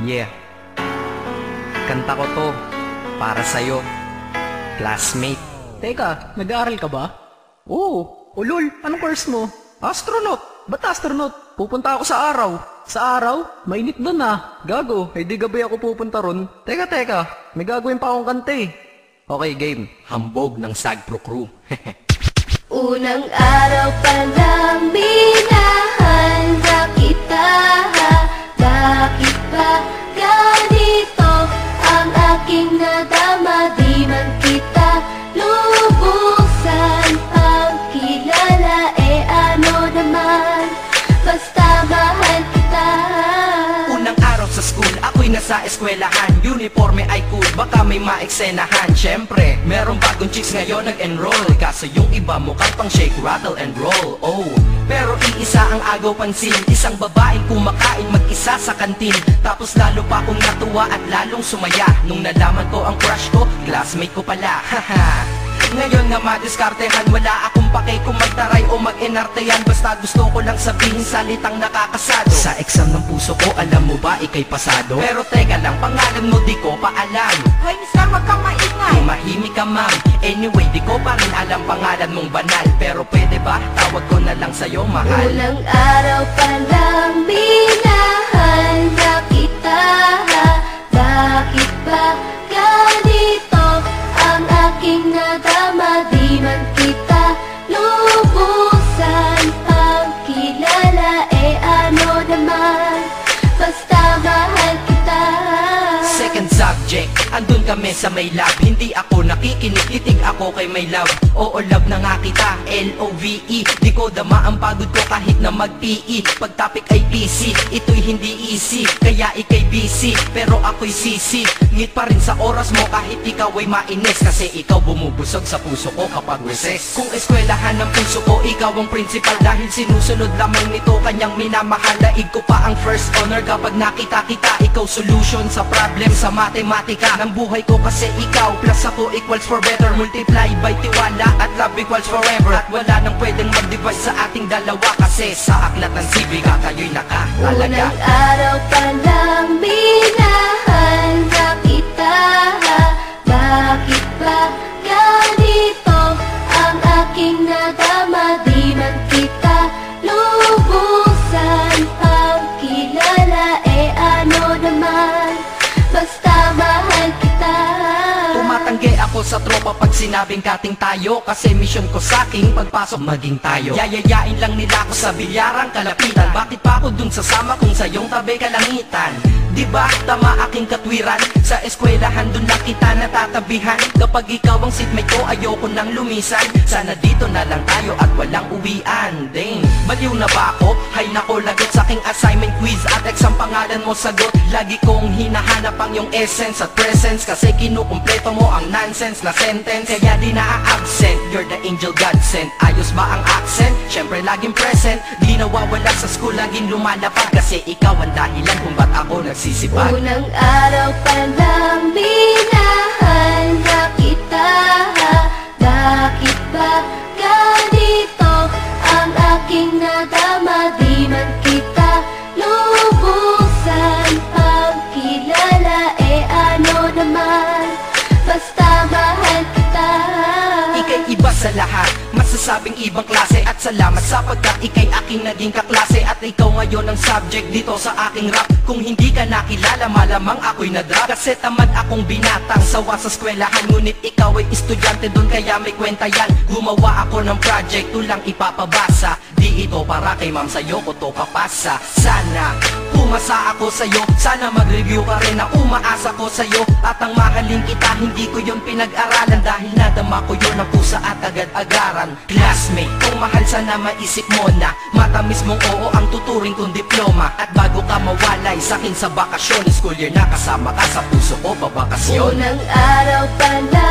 Yeah. Kanta ko to para sa'yo, classmate. Teka, nag-aaral ka ba? Oo. Ulol, anong course mo? Astronaut. Ba't astronaut? Pupunta ako sa araw. Sa araw? Mainit doon ah. Gago, hindi gabi ako pupunta ron. Teka, teka. May gagawin pa akong kante. Okay, game. Hambog ng Sagpro Crew. Unang araw pa lang minahanda kita Bakit ba ako'y nasa eskwelahan. Uniforme ay cool, baka may maeksenahan. Siyempre, merong bagong chicks ngayon nag-enroll. Kaso yung iba mukhang pang shake, rattle and roll. Oh, pero iisa ang agaw pansin. Isang babaeng kumakain mag-isa sa kantin. Tapos lalo pa akong natuwa at lalong sumaya. Nung nalaman ko ang crush ko, classmate ko pala. Haha ngayon nga madiskartehan Wala akong pake kung magtaray o mag-enartehan Basta gusto ko lang sabihin salitang nakakasado. Sa exam ng puso ko, alam mo ba ikay pasado? Pero teka lang, pangalan mo di ko pa alam. Hoy, mister, wag kang maingay. Tumahimik ka ma'am Anyway, di ko pa rin alam pangalan mong banal. Pero pwede ba, tawag ko na lang sa'yo mahal. Unang Subject, andun kami sa may lab. Hindi ako nakikinig, titig ako kay may love. Oo love na nga kita, L-O-V-E Di ko dama ang pagod ko kahit na mag-PE Pag topic ay PC, ito'y hindi easy. Kaya ikay busy, pero ako'y sisi. Ngit pa rin sa oras mo kahit ikaw ay mainis. Kasi ikaw bumubusog sa puso ko kapag recess. Kung eskwelahan ng puso ko, ikaw ang principal. Dahil sinusunod lamang nito kanyang minamahal. Daig ko pa ang first honor kapag nakita kita. Ikaw solution sa problem sa matematika Ng buhay ko kasi ikaw Plus ako equals for better. Multiply by tiwala at love equals forever. At wala nang pwedeng mag-divide sa ating dalawa Kasi sa aklat ng sibiga kayo'y nakahalaga Unang araw pa lang tropa pag sinabing kating tayo Kasi mission ko sa aking pagpasok maging tayo. Yayayain lang nila ako sa bilyarang kalapitan. Bakit pa ako dun sasama kung sa iyong tabi kalangitan Di ba tama aking katwiran? Sa eskwelahan dun lang kita natatabihan. Kapag ikaw ang seatmate ko ayoko nang lumisan. Sana dito na lang tayo at walang uwian Dang, baliw na ba ako? Hay nako lagot sa aking assignment quiz At exam pangalan mo sagot. Lagi kong hinahanap ang iyong essence at presence. Kasi kinukumpleto mo ang nonsense na sentence. Kaya di na-absent, you're the angel God sent. Ayos ba ang accent? Syempre laging present. Di nawawala sa school, laging lumalapag Kasi ikaw ang dahilan kung ba't ako nagsisipag Unang araw pa lang minahanda kita Bakit ba ganito ang aking nadama? Di man kita lubusan ang kilala Eh ano naman, basta mahal kita Ika'y iba sa lahat Masasabing ibang klase. At salamat sapagkat ika'y aking naging kaklase. At ikaw ngayon ang subject dito sa aking rap. Kung hindi ka nakilala malamang ako'y nadrop Kasi tamad akong binatang sawa sa eskwelahan. Ngunit ikaw ay estudyante doon kaya may kwenta yan. Gumawa ako ng project tulang ipapabasa. Di ito para kay ma'am sa'yo ko to papasa. Sana Pumasa ako sa'yo Sana mag-review ka rin na umaasa ko sa'yo. At ang mahalin kita Hindi ko yun pinag-aralan Dahil nadama ko yun ang pusa at agad-agaran. Classmate, kung mahal sana maisip mo na Matamis mong oo ang tuturing kong diploma. At bago ka mawalay sa'kin sa bakasyon School year na kasama ka sa puso ko babakasyon Unang araw pa lang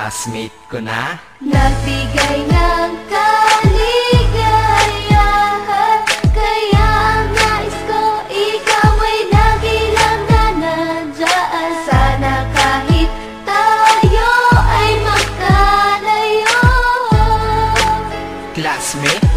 classmate ko na. Nagbigay ng kaligayahan Kaya nais ko ikaw ay nagilang na nandiyan Sana kahit tayo ay magkalayo. Classmate?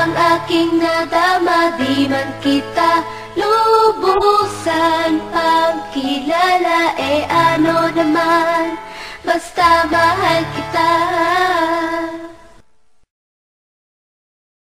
Ang aking nadama Di man kita lubusan. Pagkilala Eh ano naman? Basta mahal kita